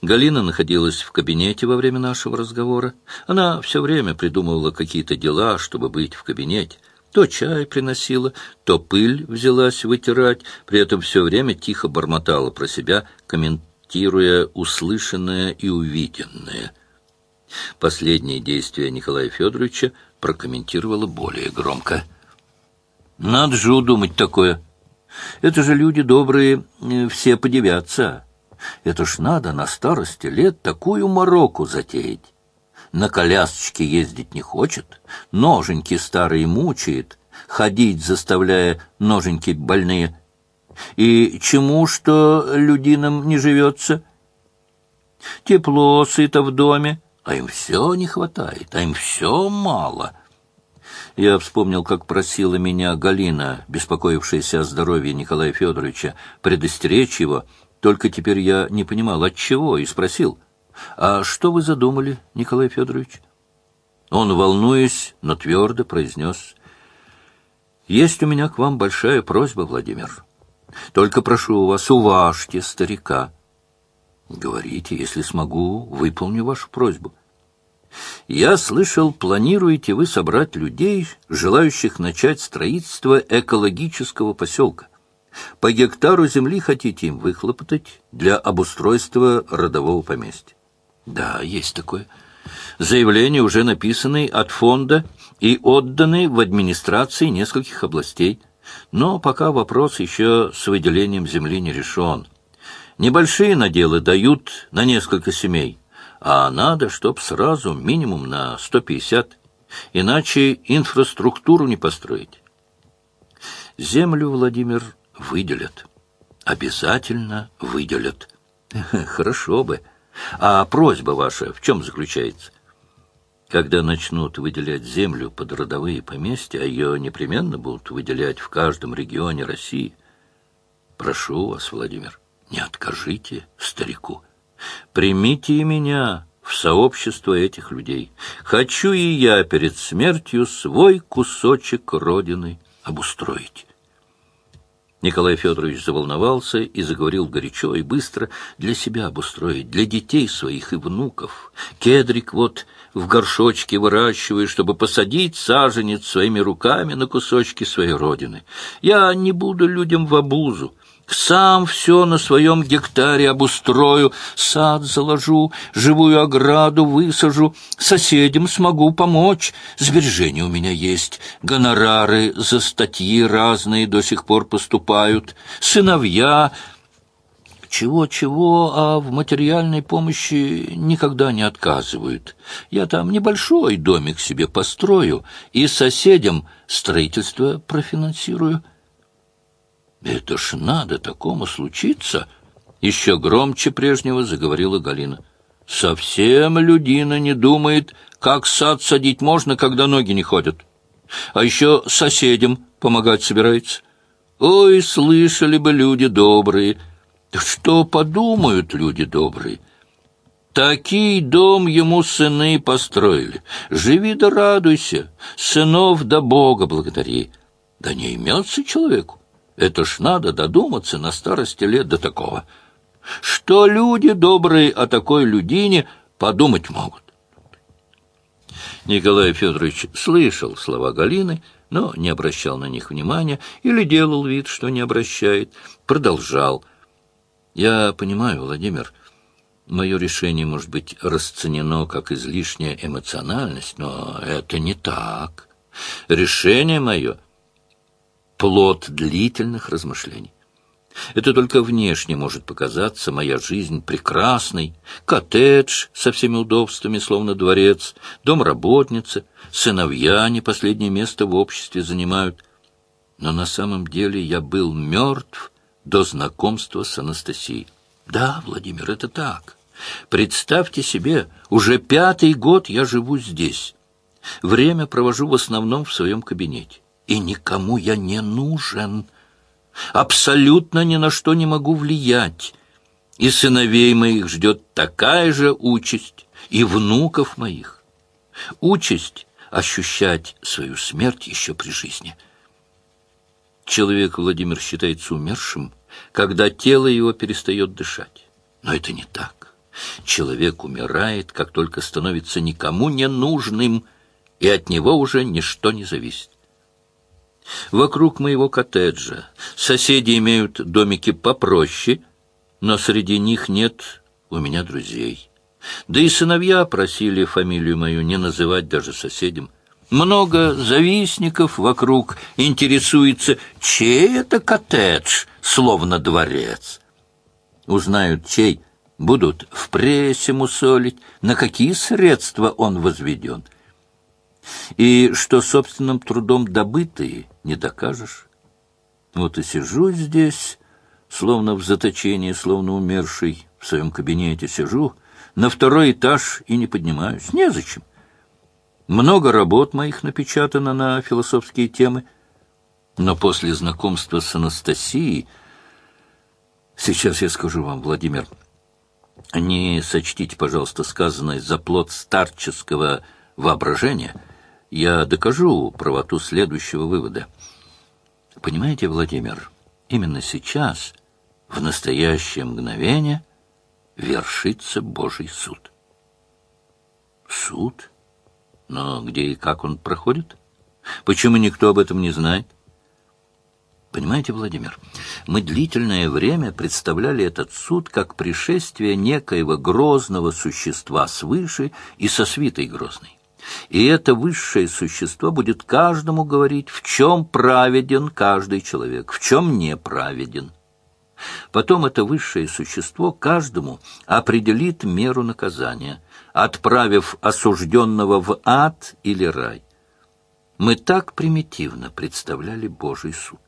Галина находилась в кабинете во время нашего разговора. Она все время придумывала какие-то дела, чтобы быть в кабинете. То чай приносила, то пыль взялась вытирать, при этом все время тихо бормотала про себя, комментируя услышанное и увиденное. Последние действия Николая Федоровича прокомментировала более громко. «Надо же удумать такое. Это же люди добрые, э, все подивятся. Это ж надо на старости лет такую мороку затеять. На колясочке ездить не хочет, ноженьки старые мучает, ходить заставляя ноженьки больные. И чему что людинам не живется? Тепло, сыто в доме, а им все не хватает, а им все мало. Я вспомнил, как просила меня Галина, беспокоившаяся о здоровье Николая Федоровича, предостеречь его, только теперь я не понимал, от чего, и спросил, «А что вы задумали, Николай Федорович?» Он, волнуясь, но твердо произнес, «Есть у меня к вам большая просьба, Владимир. Только прошу вас, уважьте старика». «Говорите, если смогу, выполню вашу просьбу». Я слышал, планируете вы собрать людей, желающих начать строительство экологического поселка. По гектару земли хотите им выхлопотать для обустройства родового поместья. Да, есть такое. Заявление уже написаны от фонда и отданы в администрации нескольких областей. Но пока вопрос еще с выделением земли не решен. Небольшие наделы дают на несколько семей а надо, чтоб сразу минимум на 150, иначе инфраструктуру не построить. Землю, Владимир, выделят. Обязательно выделят. Хорошо бы. А просьба ваша в чем заключается? Когда начнут выделять землю под родовые поместья, а ее непременно будут выделять в каждом регионе России, прошу вас, Владимир, не откажите старику. Примите и меня в сообщество этих людей. Хочу и я перед смертью свой кусочек родины обустроить. Николай Федорович заволновался и заговорил горячо и быстро для себя обустроить, для детей своих и внуков. Кедрик вот в горшочке выращиваю, чтобы посадить саженец своими руками на кусочки своей родины. Я не буду людям в обузу. Сам все на своем гектаре обустрою, сад заложу, живую ограду высажу, соседям смогу помочь. Сбережения у меня есть, гонорары за статьи разные до сих пор поступают, сыновья... Чего-чего, а в материальной помощи никогда не отказывают. Я там небольшой домик себе построю и соседям строительство профинансирую. «Это ж надо такому случиться!» Еще громче прежнего заговорила Галина. «Совсем людина не думает, как сад садить можно, когда ноги не ходят. А еще соседям помогать собирается. Ой, слышали бы люди добрые! Что подумают люди добрые?» Такий дом ему сыны построили. Живи да радуйся, сынов да Бога благодари. Да не имется человеку. Это ж надо додуматься на старости лет до такого. Что люди добрые о такой людине подумать могут? Николай Федорович слышал слова Галины, но не обращал на них внимания или делал вид, что не обращает, продолжал. «Я понимаю, Владимир, мое решение может быть расценено как излишняя эмоциональность, но это не так. Решение мое плод длительных размышлений. Это только внешне может показаться моя жизнь прекрасной. Коттедж со всеми удобствами, словно дворец, дом работницы, сыновья не последнее место в обществе занимают. Но на самом деле я был мертв до знакомства с Анастасией. Да, Владимир, это так. Представьте себе, уже пятый год я живу здесь. Время провожу в основном в своем кабинете и никому я не нужен. Абсолютно ни на что не могу влиять. И сыновей моих ждет такая же участь, и внуков моих. Участь ощущать свою смерть еще при жизни. Человек, Владимир, считается умершим, когда тело его перестает дышать. Но это не так. Человек умирает, как только становится никому не нужным, и от него уже ничто не зависит. Вокруг моего коттеджа соседи имеют домики попроще, но среди них нет у меня друзей. Да и сыновья просили фамилию мою не называть даже соседям. Много завистников вокруг интересуется, чей это коттедж, словно дворец. Узнают, чей, будут в прессе мусолить, на какие средства он возведен. И что собственным трудом добытые, не докажешь. Вот и сижу здесь, словно в заточении, словно умерший, в своем кабинете сижу, на второй этаж и не поднимаюсь. Незачем. Много работ моих напечатано на философские темы, но после знакомства с Анастасией... Сейчас я скажу вам, Владимир, не сочтите, пожалуйста, сказанное за плод старческого воображения. Я докажу правоту следующего вывода. Понимаете, Владимир, именно сейчас, в настоящее мгновение, вершится Божий суд. Суд? Но где и как он проходит? Почему никто об этом не знает? Понимаете, Владимир, мы длительное время представляли этот суд как пришествие некоего грозного существа свыше и со свитой грозной. И это высшее существо будет каждому говорить, в чем праведен каждый человек, в чем не праведен. Потом это высшее существо каждому определит меру наказания – отправив осужденного в ад или рай. Мы так примитивно представляли Божий суд.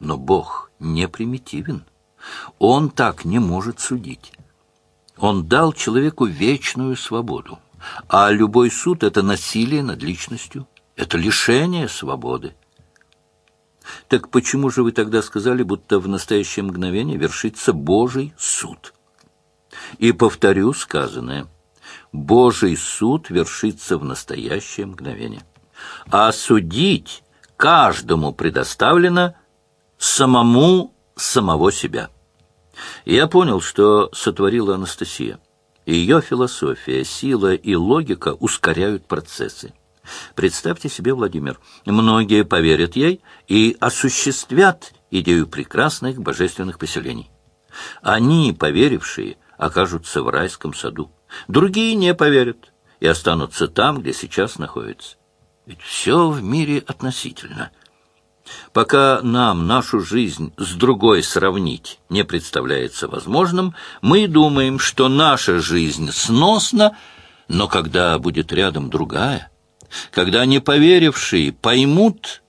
Но Бог не примитивен. Он так не может судить. Он дал человеку вечную свободу. А любой суд — это насилие над личностью, это лишение свободы. Так почему же вы тогда сказали, будто в настоящее мгновение вершится Божий суд? И повторю сказанное — Божий суд вершится в настоящее мгновение. А судить каждому предоставлено самому самого себя. Я понял, что сотворила Анастасия. Ее философия, сила и логика ускоряют процессы. Представьте себе, Владимир, многие поверят ей и осуществят идею прекрасных божественных поселений. Они, поверившие, окажутся в райском саду. Другие не поверят и останутся там, где сейчас находятся. Ведь все в мире относительно. Пока нам нашу жизнь с другой сравнить не представляется возможным, мы думаем, что наша жизнь сносна, но когда будет рядом другая, когда неповерившие поймут,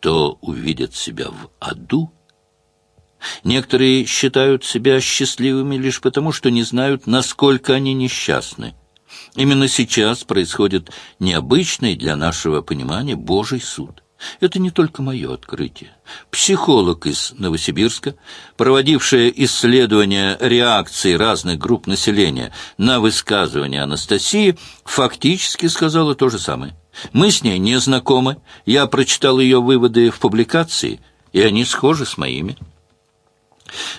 то увидят себя в аду, Некоторые считают себя счастливыми лишь потому, что не знают, насколько они несчастны. Именно сейчас происходит необычный для нашего понимания Божий суд. Это не только мое открытие. Психолог из Новосибирска, проводившая исследование реакции разных групп населения на высказывание Анастасии, фактически сказала то же самое. Мы с ней не знакомы, я прочитал ее выводы в публикации, и они схожи с моими.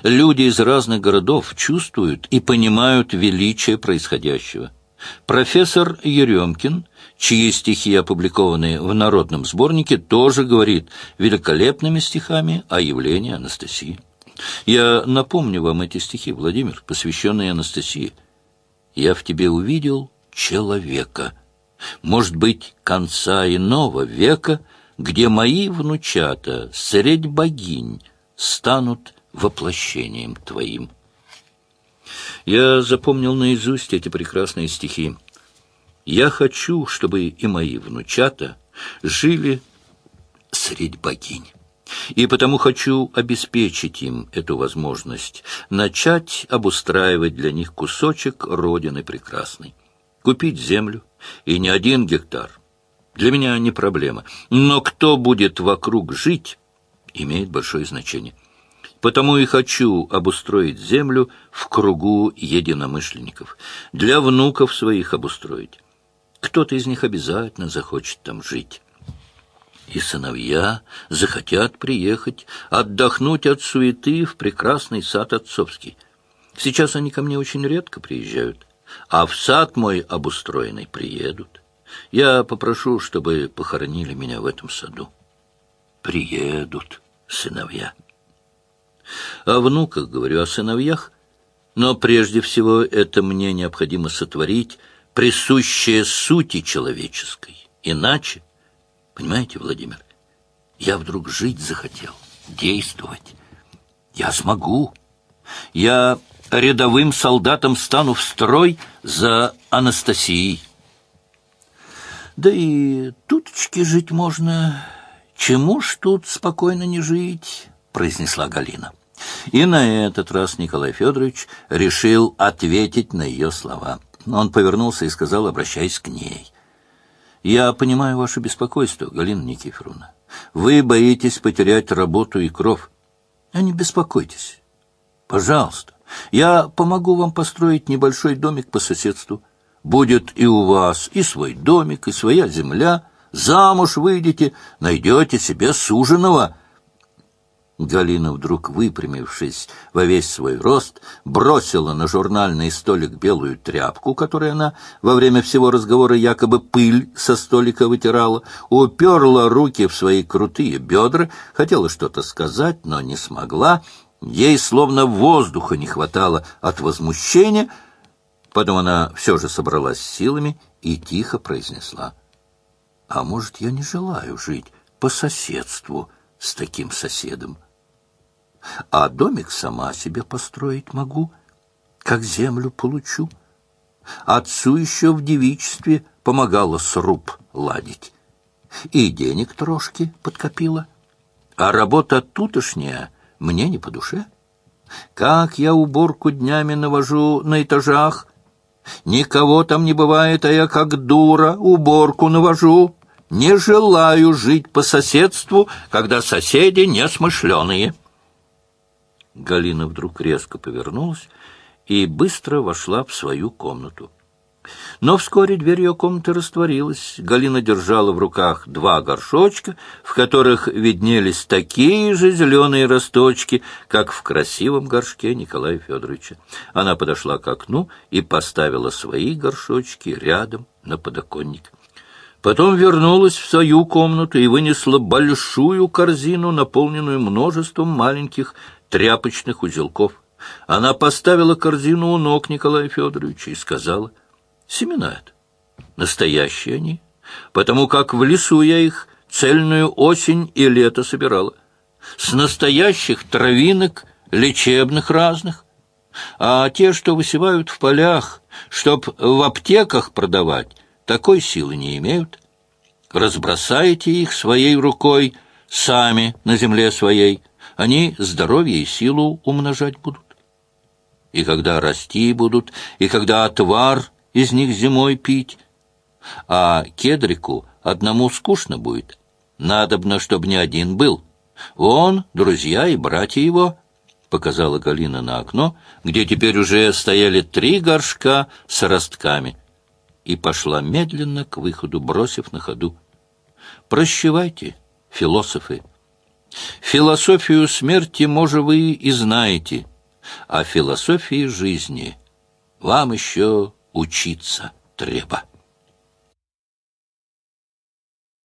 Люди из разных городов чувствуют и понимают величие происходящего. Профессор Еремкин, чьи стихи опубликованы в народном сборнике, тоже говорит великолепными стихами о явлении Анастасии. Я напомню вам эти стихи, Владимир, посвященные Анастасии. «Я в тебе увидел человека, может быть, конца иного века, где мои внучата, средь богинь, станут воплощением Твоим. Я запомнил наизусть эти прекрасные стихи. Я хочу, чтобы и мои внучата жили средь богинь. И потому хочу обеспечить им эту возможность, начать обустраивать для них кусочек Родины Прекрасной. Купить землю, и не один гектар. Для меня не проблема. Но кто будет вокруг жить, имеет большое значение. Потому и хочу обустроить землю в кругу единомышленников, для внуков своих обустроить. Кто-то из них обязательно захочет там жить. И сыновья захотят приехать, отдохнуть от суеты в прекрасный сад отцовский. Сейчас они ко мне очень редко приезжают, а в сад мой обустроенный приедут. Я попрошу, чтобы похоронили меня в этом саду. Приедут сыновья. О внуках говорю, о сыновьях, но прежде всего это мне необходимо сотворить присущее сути человеческой. Иначе, понимаете, Владимир, я вдруг жить захотел, действовать. Я смогу. Я рядовым солдатом стану в строй за Анастасией. Да и туточки жить можно. Чему ж тут спокойно не жить, произнесла Галина. И на этот раз Николай Федорович решил ответить на ее слова. Он повернулся и сказал, обращаясь к ней. «Я понимаю ваше беспокойство, Галина Никифоровна. Вы боитесь потерять работу и кров. А не беспокойтесь. Пожалуйста, я помогу вам построить небольшой домик по соседству. Будет и у вас и свой домик, и своя земля. Замуж выйдете, найдете себе суженого». Галина, вдруг выпрямившись во весь свой рост, бросила на журнальный столик белую тряпку, которой она во время всего разговора якобы пыль со столика вытирала, уперла руки в свои крутые бедра, хотела что-то сказать, но не смогла, ей словно воздуха не хватало от возмущения, потом она все же собралась силами и тихо произнесла, «А может, я не желаю жить по соседству с таким соседом?» А домик сама себе построить могу, как землю получу. Отцу еще в девичестве помогала сруб ладить. И денег трошки подкопила. А работа тутошняя мне не по душе. Как я уборку днями навожу на этажах, никого там не бывает, а я как дура уборку навожу. Не желаю жить по соседству, когда соседи несмышленые». Галина вдруг резко повернулась и быстро вошла в свою комнату. Но вскоре дверь ее комнаты растворилась. Галина держала в руках два горшочка, в которых виднелись такие же зеленые росточки, как в красивом горшке Николая Федоровича. Она подошла к окну и поставила свои горшочки рядом на подоконник. Потом вернулась в свою комнату и вынесла большую корзину, наполненную множеством маленьких тряпочных узелков. Она поставила корзину у ног Николая Федоровича и сказала, «Семена это, настоящие они, потому как в лесу я их цельную осень и лето собирала, с настоящих травинок, лечебных разных, а те, что высевают в полях, чтоб в аптеках продавать, такой силы не имеют. Разбросайте их своей рукой, сами на земле своей, они здоровье и силу умножать будут. И когда расти будут, и когда отвар из них зимой пить, а кедрику одному скучно будет. Надобно, чтобы не один был. Он, друзья и братья его, — показала Галина на окно, где теперь уже стояли три горшка с ростками, и пошла медленно к выходу, бросив на ходу. «Прощевайте, философы!» Философию смерти, может, вы и знаете, а философии жизни вам еще учиться треба.